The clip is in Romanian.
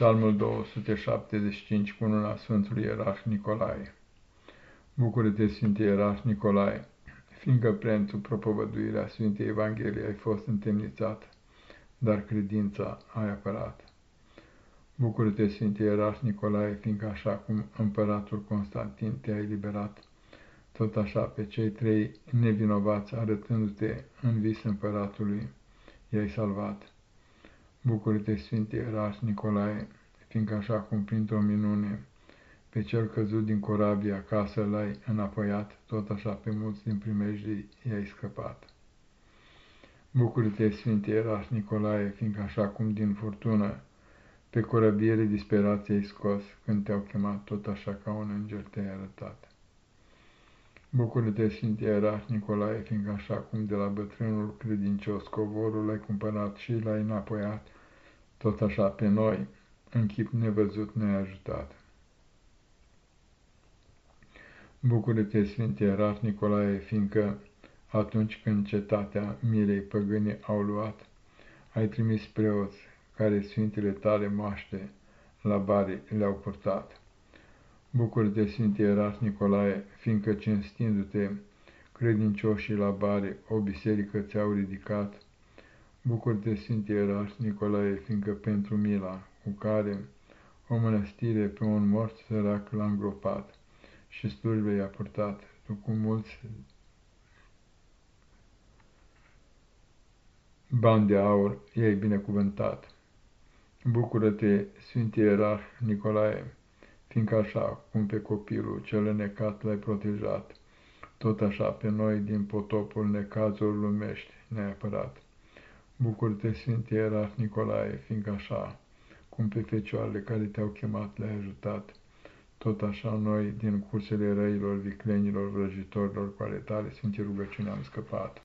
Psalmul 275 cu luna Sfântului Ierarh Nicolae. Bucură-te, Sfinte Ierarh Nicolae, fiindcă pentru propovăduirea Sfintei Evangheliei ai fost întemnițat, dar credința ai apărat. Bucură-te, Sfinte Ierarh Nicolae, fiindcă așa cum împăratul Constantin te-a eliberat, tot așa pe cei trei nevinovați, arătându-te în vis împăratului, i-ai salvat. Bucură-te, Sfinte Ierarh Nicolae, fiindcă așa cum printr-o minune pe cel căzut din corabie acasă l-ai înapoiat, tot așa pe mulți din primejdii i-ai scăpat. Bucură-te, Sfinte Ierarh Nicolae, fiindcă așa cum din furtună pe corabiere disperație ai scos, când te-au chemat, tot așa ca un înger te-ai arătat. Bucură-te, Sfinte Ierarh Nicolae, fiindcă așa cum de la bătrânul credincios covorul l-ai cumpărat și l-ai înapoiat, tot așa pe noi, în chip nevăzut, ne-ai ajutat. Bucură-te, Sfinte Ierarh Nicolae, fiindcă atunci când cetatea milei păgâni au luat, ai trimis preoți care Sfintele tale moaște la bari le-au purtat. Bucură-te, Sfinte Ierarh Nicolae, fiindcă cinstindu-te credincioșii la bare o biserică ți-au ridicat. Bucură-te, Sfinte Ierarh Nicolae, fiindcă pentru mila cu care o mănăstire pe un mort sărac l-a îngropat și slujbe i-a purtat, tu cu mulți bani de aur i-ai binecuvântat. Bucură-te, Sfinte Ierarh Nicolae, fiindcă așa cum pe copilul cel înecat l-ai protejat, tot așa pe noi din potopul necazuri lumești ne-ai apărat. Bucură-te, Sfinte Ierarh Nicolae, fiindcă așa cum pe fecioarele care te-au chemat le-ai ajutat, tot așa noi din cursele răilor, viclenilor, vrăjitorilor cu ale tale, Sfinte rugăciune am scăpat.